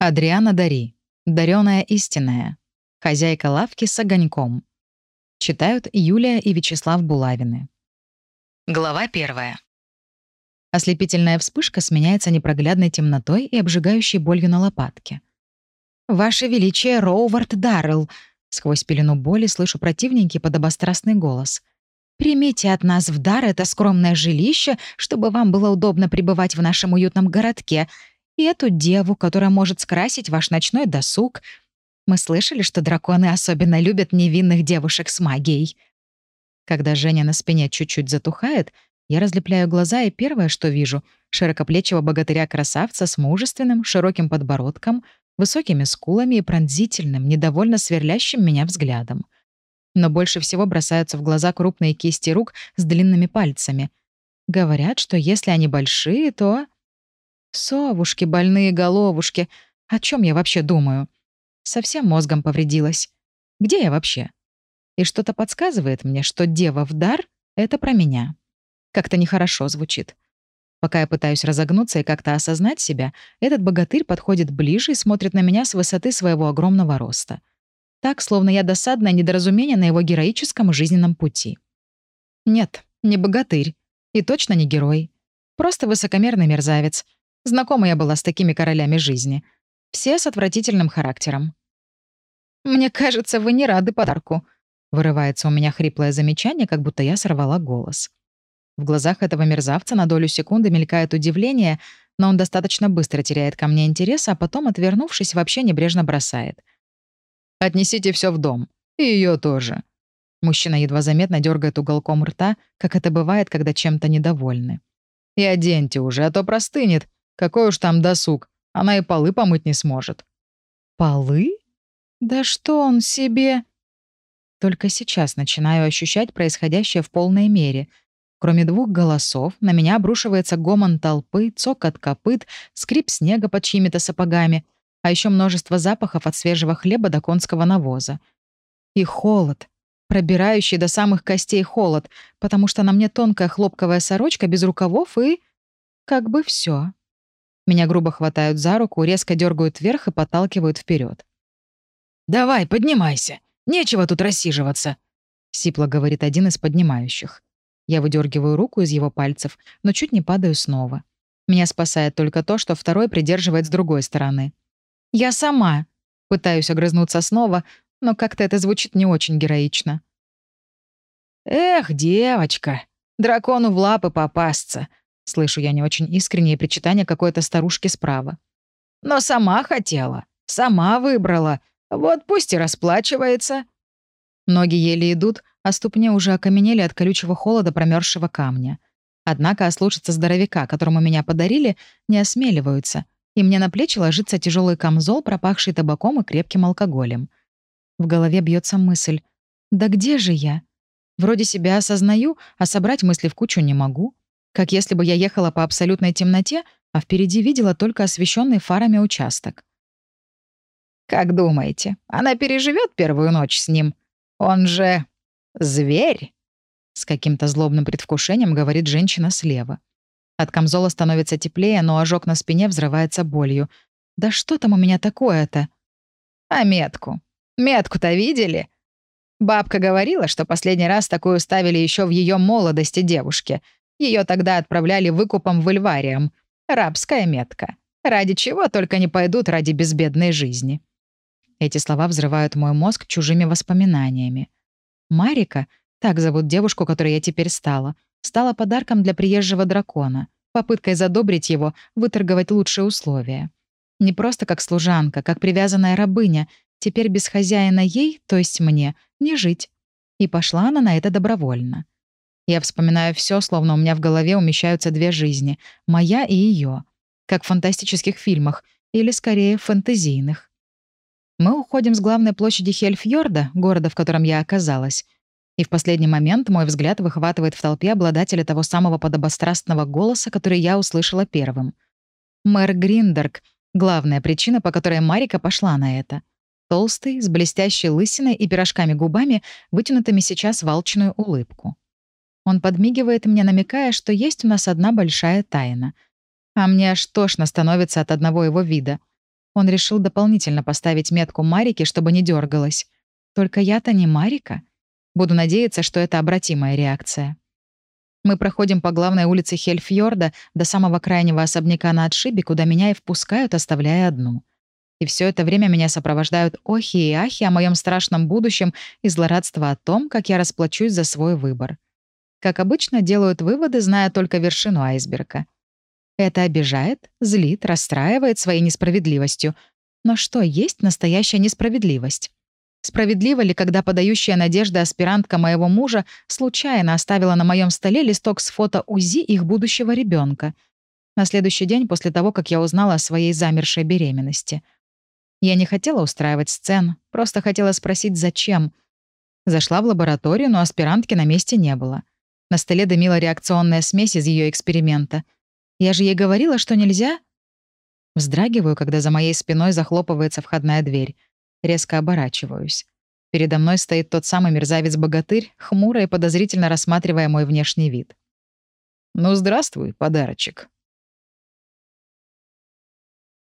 Адриана Дари. Дарёная истинная. Хозяйка лавки с огоньком. Читают Юлия и Вячеслав Булавины. Глава первая. Ослепительная вспышка сменяется непроглядной темнотой и обжигающей болью на лопатке. «Ваше Величие Роувард Даррелл!» Сквозь пелену боли слышу противненький подобострастный голос. «Примите от нас в дар это скромное жилище, чтобы вам было удобно пребывать в нашем уютном городке, и эту деву, которая может скрасить ваш ночной досуг. Мы слышали, что драконы особенно любят невинных девушек с магией. Когда Женя на спине чуть-чуть затухает, я разлепляю глаза, и первое, что вижу — широкоплечего богатыря-красавца с мужественным, широким подбородком, высокими скулами и пронзительным, недовольно сверлящим меня взглядом. Но больше всего бросаются в глаза крупные кисти рук с длинными пальцами. Говорят, что если они большие, то... Совушки, больные головушки. О чем я вообще думаю? Совсем мозгом повредилась. Где я вообще? И что-то подсказывает мне, что дева в дар — это про меня. Как-то нехорошо звучит. Пока я пытаюсь разогнуться и как-то осознать себя, этот богатырь подходит ближе и смотрит на меня с высоты своего огромного роста. Так, словно я досадное недоразумение на его героическом жизненном пути. Нет, не богатырь. И точно не герой. Просто высокомерный мерзавец — Знакома я была с такими королями жизни. Все с отвратительным характером. «Мне кажется, вы не рады подарку», — вырывается у меня хриплое замечание, как будто я сорвала голос. В глазах этого мерзавца на долю секунды мелькает удивление, но он достаточно быстро теряет ко мне интерес, а потом, отвернувшись, вообще небрежно бросает. «Отнесите все в дом. И ее тоже». Мужчина едва заметно дергает уголком рта, как это бывает, когда чем-то недовольны. «И оденьте уже, а то простынет. Какой уж там досуг. Она и полы помыть не сможет». «Полы? Да что он себе...» Только сейчас начинаю ощущать происходящее в полной мере. Кроме двух голосов, на меня обрушивается гомон толпы, цокот копыт, скрип снега под чьими-то сапогами, а еще множество запахов от свежего хлеба до конского навоза. И холод, пробирающий до самых костей холод, потому что на мне тонкая хлопковая сорочка без рукавов и... как бы все. Меня грубо хватают за руку, резко дергают вверх и подталкивают вперед. «Давай, поднимайся! Нечего тут рассиживаться!» — сипло говорит один из поднимающих. Я выдергиваю руку из его пальцев, но чуть не падаю снова. Меня спасает только то, что второй придерживает с другой стороны. «Я сама!» — пытаюсь огрызнуться снова, но как-то это звучит не очень героично. «Эх, девочка, дракону в лапы попасться!» Слышу я не очень искреннее причитание какой-то старушки справа. «Но сама хотела, сама выбрала. Вот пусть и расплачивается». Ноги еле идут, а ступни уже окаменели от колючего холода промерзшего камня. Однако ослушаться здоровяка, которому меня подарили, не осмеливаются, и мне на плечи ложится тяжелый камзол, пропахший табаком и крепким алкоголем. В голове бьется мысль «Да где же я?» Вроде себя осознаю, а собрать мысли в кучу не могу как если бы я ехала по абсолютной темноте, а впереди видела только освещенный фарами участок. «Как думаете, она переживет первую ночь с ним? Он же... зверь?» С каким-то злобным предвкушением говорит женщина слева. От камзола становится теплее, но ожог на спине взрывается болью. «Да что там у меня такое-то?» «А метку? Метку-то видели?» Бабка говорила, что последний раз такую ставили еще в ее молодости девушке — ее тогда отправляли выкупом в Эльвариям. Рабская метка. Ради чего только не пойдут ради безбедной жизни. Эти слова взрывают мой мозг чужими воспоминаниями. Марика, так зовут девушку, которой я теперь стала, стала подарком для приезжего дракона, попыткой задобрить его, выторговать лучшие условия. Не просто как служанка, как привязанная рабыня, теперь без хозяина ей, то есть мне, не жить. И пошла она на это добровольно. Я вспоминаю все, словно у меня в голове умещаются две жизни — моя и ее, как в фантастических фильмах, или скорее фэнтезийных. Мы уходим с главной площади Хельфьорда, города, в котором я оказалась. И в последний момент мой взгляд выхватывает в толпе обладателя того самого подобострастного голоса, который я услышала первым. Мэр Гриндерг — главная причина, по которой Марика пошла на это. Толстый, с блестящей лысиной и пирожками губами, вытянутыми сейчас в алчную улыбку. Он подмигивает мне, намекая, что есть у нас одна большая тайна. А мне аж тошно становится от одного его вида. Он решил дополнительно поставить метку Марики, чтобы не дергалась. Только я-то не Марика. Буду надеяться, что это обратимая реакция. Мы проходим по главной улице Хельфьорда до самого крайнего особняка на отшибе, куда меня и впускают, оставляя одну. И все это время меня сопровождают охи и ахи о моем страшном будущем и злорадство о том, как я расплачусь за свой выбор. Как обычно, делают выводы, зная только вершину айсберга. Это обижает, злит, расстраивает своей несправедливостью. Но что есть настоящая несправедливость? Справедливо ли, когда подающая надежды аспирантка моего мужа случайно оставила на моем столе листок с фото УЗИ их будущего ребенка? На следующий день после того, как я узнала о своей замершей беременности. Я не хотела устраивать сцен, просто хотела спросить, зачем. Зашла в лабораторию, но аспирантки на месте не было. На столе дымила реакционная смесь из ее эксперимента. Я же ей говорила, что нельзя. Вздрагиваю, когда за моей спиной захлопывается входная дверь. Резко оборачиваюсь. Передо мной стоит тот самый мерзавец-богатырь, хмуро и подозрительно рассматривая мой внешний вид. «Ну, здравствуй, подарочек»,